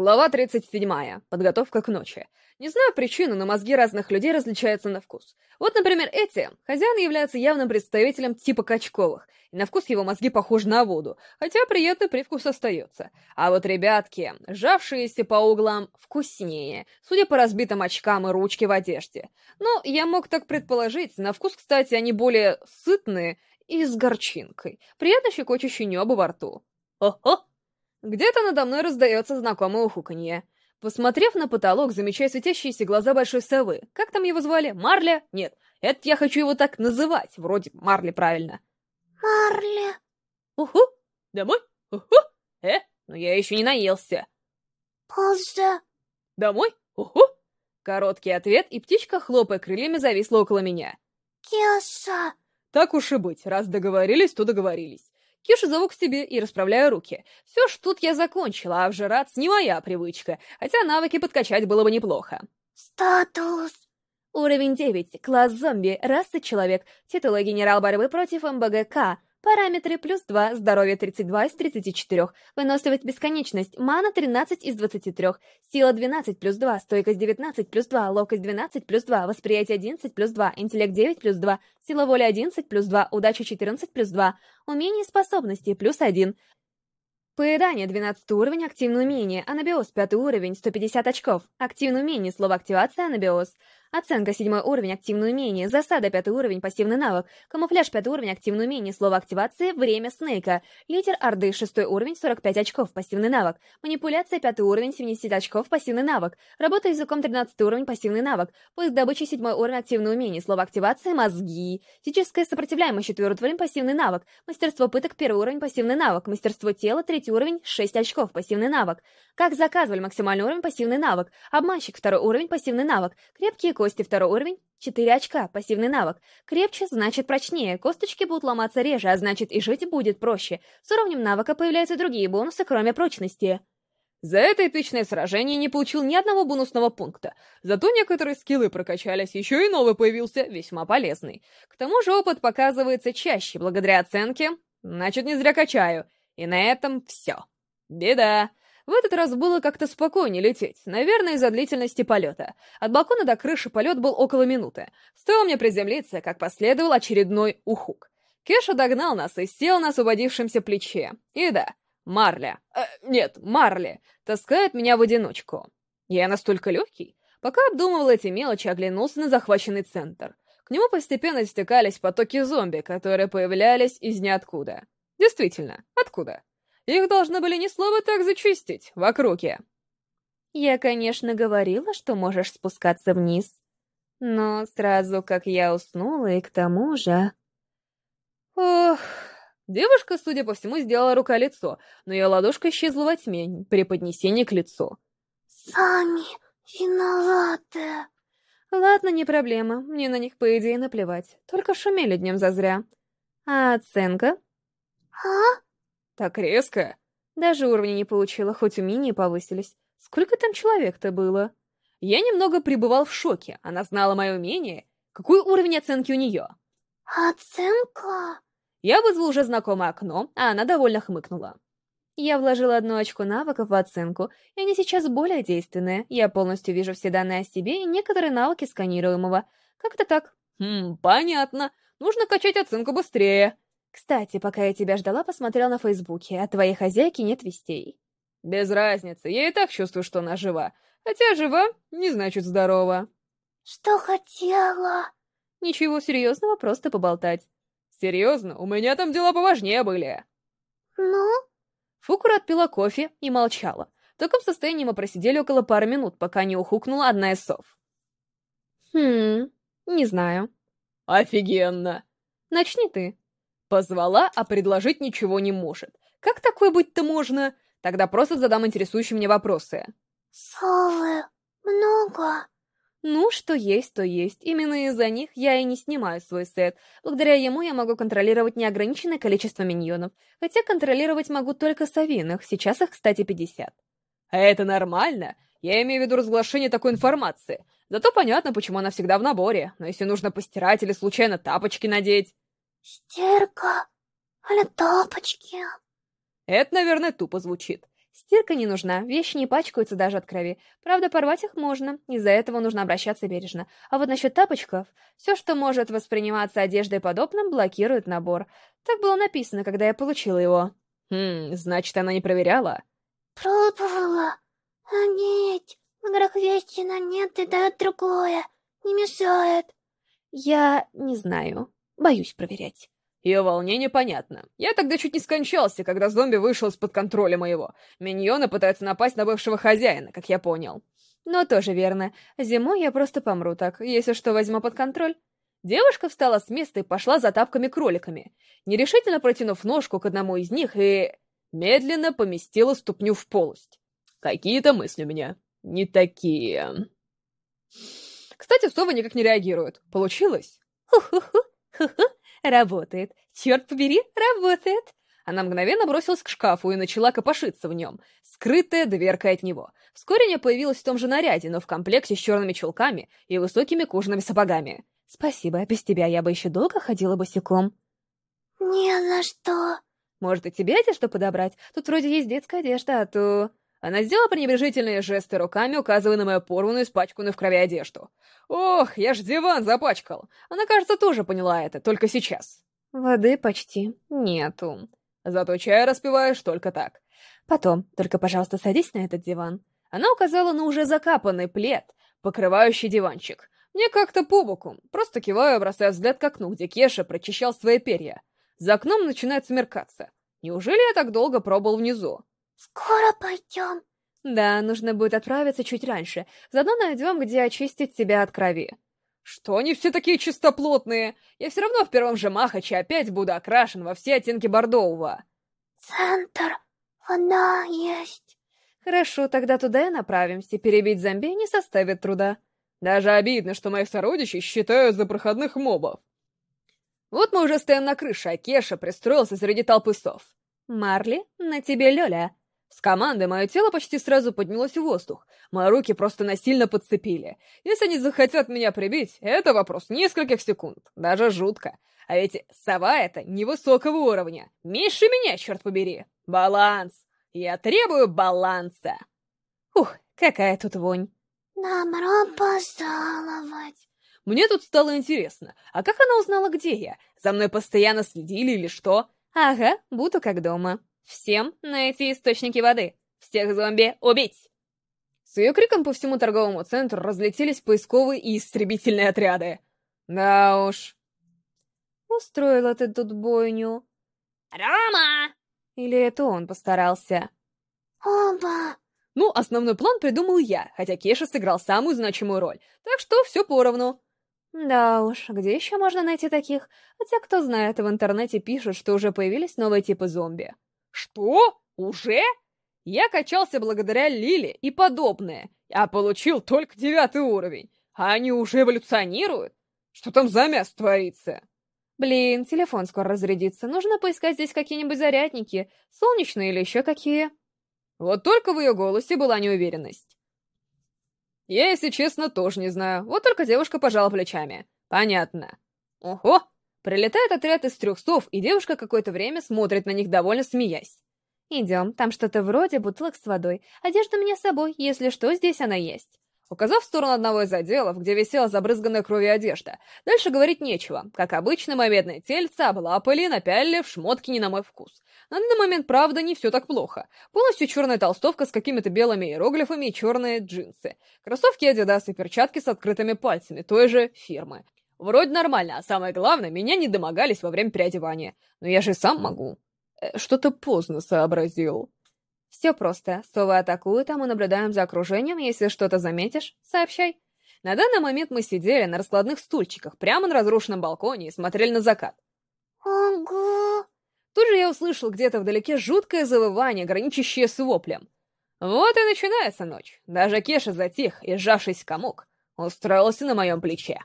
Глава 37. Подготовка к ночи. Не знаю причину, но мозги разных людей различаются на вкус. Вот, например, эти. Хозяин является явным представителем типа качковых, и на вкус его мозги похожи на воду, хотя приятный привкус остается. А вот ребятки, сжавшиеся по углам, вкуснее, судя по разбитым очкам и ручке в одежде. Ну, я мог так предположить, на вкус, кстати, они более сытные и с горчинкой, приятно щекочущий небо во рту. О-хо! Где-то надо мной раздается знакомое ухуканье. Посмотрев на потолок, замечаю светящиеся глаза большой совы. Как там его звали? Марля? Нет, это я хочу его так называть. Вроде Марли правильно. Марли. Уху! Домой? Уху! Э, но я еще не наелся. Позже. Домой? Уху! Короткий ответ, и птичка, хлопая крыльями, зависла около меня. Кеша. Так уж и быть, раз договорились, то договорились. Кишу зову к себе и расправляю руки. Все ж тут я закончила, а вжираться не моя привычка, хотя навыки подкачать было бы неплохо. Статус. Уровень 9. Класс зомби. Раса человек. Титулы генерал борьбы против МБГК. Параметры плюс 2, здоровье 32 из 34, выносливость бесконечность, мана 13 из 23, сила 12 плюс 2, стойкость 19 плюс 2, ловкость 12 плюс 2, восприятие 11 плюс 2, интеллект 9 плюс 2, сила воли 11 плюс 2, удача 14 плюс 2, умение и способности плюс 1. Поедание 12 уровень, активное умение, анабиоз 5 уровень, 150 очков, активное умение, слово активация, анабиоз. Оценка 7 уровень, активное умение. Засада 5 уровень, пассивный навык. Камуфляж 5 уровень, активное умение. Слово активации, время Снейка. Лидер Орды 6 уровень, 45 очков, пассивный навык. Манипуляция 5 уровень, 70 очков, пассивный навык. Работа языком 13 уровень, пассивный навык. Поиск добычи 7 уровень, активное умение. Слово активации, мозги. Физическая сопротивляемость 4 уровень, пассивный навык. Мастерство пыток 1 уровень, пассивный навык. Мастерство тела 3 уровень, 6 очков, пассивный навык. Как заказывали максимальный уровень, пассивный навык. Обманщик 2 уровень, пассивный навык. Крепкие кости второй уровень, 4 очка, пассивный навык. Крепче значит прочнее, косточки будут ломаться реже, а значит и жить будет проще. С уровнем навыка появляются другие бонусы, кроме прочности. За это эпичное сражение не получил ни одного бонусного пункта, зато некоторые скиллы прокачались, еще и новый появился, весьма полезный. К тому же опыт показывается чаще благодаря оценке, значит не зря качаю. И на этом все. Беда. В этот раз было как-то спокойнее лететь, наверное, из-за длительности полета. От балкона до крыши полет был около минуты. Стоило мне приземлиться, как последовал очередной ухук. Кеша догнал нас и сел на освободившемся плече. И да, Марля, э, нет, Марли, таскает меня в одиночку. Я настолько легкий. Пока обдумывал эти мелочи, оглянулся на захваченный центр. К нему постепенно стекались потоки зомби, которые появлялись из ниоткуда. Действительно, откуда? Их должны были ни слова так зачистить в округе. Я, конечно, говорила, что можешь спускаться вниз. Но сразу как я уснула, и к тому же... Ох... Девушка, судя по всему, сделала рука-лицо, но ее ладошка исчезла во тьме при поднесении к лицу. Сами виноваты. Ладно, не проблема. Мне на них, по идее, наплевать. Только шумели днем зазря. А оценка? А? Так резко. Даже уровня не получила, хоть умения повысились. Сколько там человек-то было? Я немного пребывал в шоке. Она знала мое умение. Какой уровень оценки у нее? Оценка? Я вызвал уже знакомое окно, а она довольно хмыкнула. Я вложила одну очко навыков в оценку, и они сейчас более действенные. Я полностью вижу все данные о себе и некоторые навыки сканируемого. Как-то так. Хм, понятно. Нужно качать оценку быстрее. Кстати, пока я тебя ждала, посмотрел на Фейсбуке, от твоей хозяйки нет вестей. Без разницы, я и так чувствую, что она жива. Хотя жива, не значит здорова. Что хотела? Ничего серьезного, просто поболтать. Серьезно? У меня там дела поважнее были. Ну? Фукура отпила кофе и молчала. В таком состоянии мы просидели около пары минут, пока не ухукнула одна из сов. Хм, не знаю. Офигенно. Начни ты. Позвала, а предложить ничего не может. Как такое быть-то можно? Тогда просто задам интересующие меня вопросы. Совы много. Ну, что есть, то есть. Именно из-за них я и не снимаю свой сет. Благодаря ему я могу контролировать неограниченное количество миньонов. Хотя контролировать могу только совиных, сейчас их, кстати, 50. А это нормально? Я имею в виду разглашение такой информации. Зато понятно, почему она всегда в наборе. Но если нужно постирать или случайно тапочки надеть... Стирка или тапочки? Это, наверное, тупо звучит. Стирка не нужна, вещи не пачкаются даже от крови. Правда, порвать их можно, из-за этого нужно обращаться бережно. А вот насчет тапочков, все, что может восприниматься одеждой подобным, блокирует набор. Так было написано, когда я получила его. Хм, значит, она не проверяла? Пробовала. А нет, в играх вещи на нет и дают другое. Не мешает. Я не знаю. Боюсь проверять. Ее волнение понятно. Я тогда чуть не скончался, когда зомби вышел из-под контроля моего. Миньоны пытаются напасть на бывшего хозяина, как я понял. Но тоже верно. Зимой я просто помру так, если что, возьму под контроль. Девушка встала с места и пошла за тапками-кроликами, нерешительно протянув ножку к одному из них и... медленно поместила ступню в полость. Какие-то мысли у меня не такие. Кстати, совы никак не реагируют. Получилось? Ху-ху-ху, ху-ху. Работает. Черт побери, работает. Она мгновенно бросилась к шкафу и начала копошиться в нем, скрытая дверкой от него. Вскоре она появилась в том же наряде, но в комплекте с черными чулками и высокими кожаными сапогами. «Спасибо, без тебя я бы еще долго ходила босиком». «Не за что». «Может, и тебе одежду подобрать? Тут вроде есть детская одежда, а то...» Она сделала пренебрежительные жесты руками, указывая на мою порванную, испачканную в крови одежду. «Ох, я ж диван запачкал!» Она, кажется, тоже поняла это, только сейчас. «Воды почти нету. Зато чай распиваешь только так. Потом, только, пожалуйста, садись на этот диван». Она указала на уже закапанный плед, покрывающий диванчик. Мне как-то по боку. Просто киваю, бросая взгляд к окну, где Кеша прочищал свои перья. За окном начинает смеркаться. Неужели я так долго пробыл внизу? «Скоро пойдем». «Да, нужно будет отправиться чуть раньше. Заодно найдем, где очистить тебя от крови». «Что они все такие чистоплотные? Я все равно в первом же Махаче опять буду окрашен во все оттенки бордового». «Центр. Вода есть». «Хорошо, тогда туда и направимся. Перебить зомби не составит труда». Даже обидно, что моих сородичей считают за проходных мобов. Вот мы уже стоим на крыше, а Кеша пристроился среди толпы сов. «Марли, на тебе Лёля». С команды мое тело почти сразу поднялось в воздух. Мои руки просто насильно подцепили. Если они захотят меня прибить, это вопрос нескольких секунд. Даже жутко. А ведь сова это невысокого уровня. Меньше меня, черт побери. Баланс. Я требую баланса. Ух, какая тут вонь. Добро пожаловать. Мне тут стало интересно, а как она узнала, где я? За мной постоянно следили или что? Ага, буду как дома. Всем найти источники воды. Всех зомби убить! С ее криком по всему торговому центру разлетелись поисковые и истребительные отряды. Да уж. Устроила ты тут бойню. Рома! Или это он постарался? Оба. Ну, основной план придумал я, хотя Кеша сыграл самую значимую роль, так что все поровну. Да уж, где еще можно найти таких? Хотя, кто знает, в интернете пишут, что уже появились новые типы зомби. Что? Уже? Я качался благодаря Лиле и подобное, а получил только девятый уровень. А они уже эволюционируют? Что там за мясо творится? Блин, телефон скоро разрядится. Нужно поискать здесь какие-нибудь зарядники, солнечные или еще какие. Вот только в ее голосе была неуверенность. Я, если честно, тоже не знаю. Вот только девушка пожала плечами. Понятно. Ого! Прилетает отряд из трех сов, и девушка какое-то время смотрит на них, довольно смеясь. «Идем, там что-то вроде бутылок с водой. Одежда у меня с собой, если что, здесь она есть». Указав в сторону одного из отделов, где висела забрызганная кровью одежда, дальше говорить нечего. Как обычно, мои бедные тельца облапали напялили в шмотки не на мой вкус. На данный момент, правда, не все так плохо. Полностью черная толстовка с какими-то белыми иероглифами и черные джинсы. Кроссовки Adidas и перчатки с открытыми пальцами той же фирмы. Вроде нормально, а самое главное, меня не домогались во время переодевания. Но я же сам могу. Э, что-то поздно сообразил. Все просто. Совы атакуют, а мы наблюдаем за окружением. Если что-то заметишь, сообщай. На данный момент мы сидели на раскладных стульчиках прямо на разрушенном балконе и смотрели на закат. Ого! Тут же я услышал где-то вдалеке жуткое завывание, граничащее с воплем. Вот и начинается ночь. Даже Кеша затих и, сжавшись в комок, устроился на моем плече.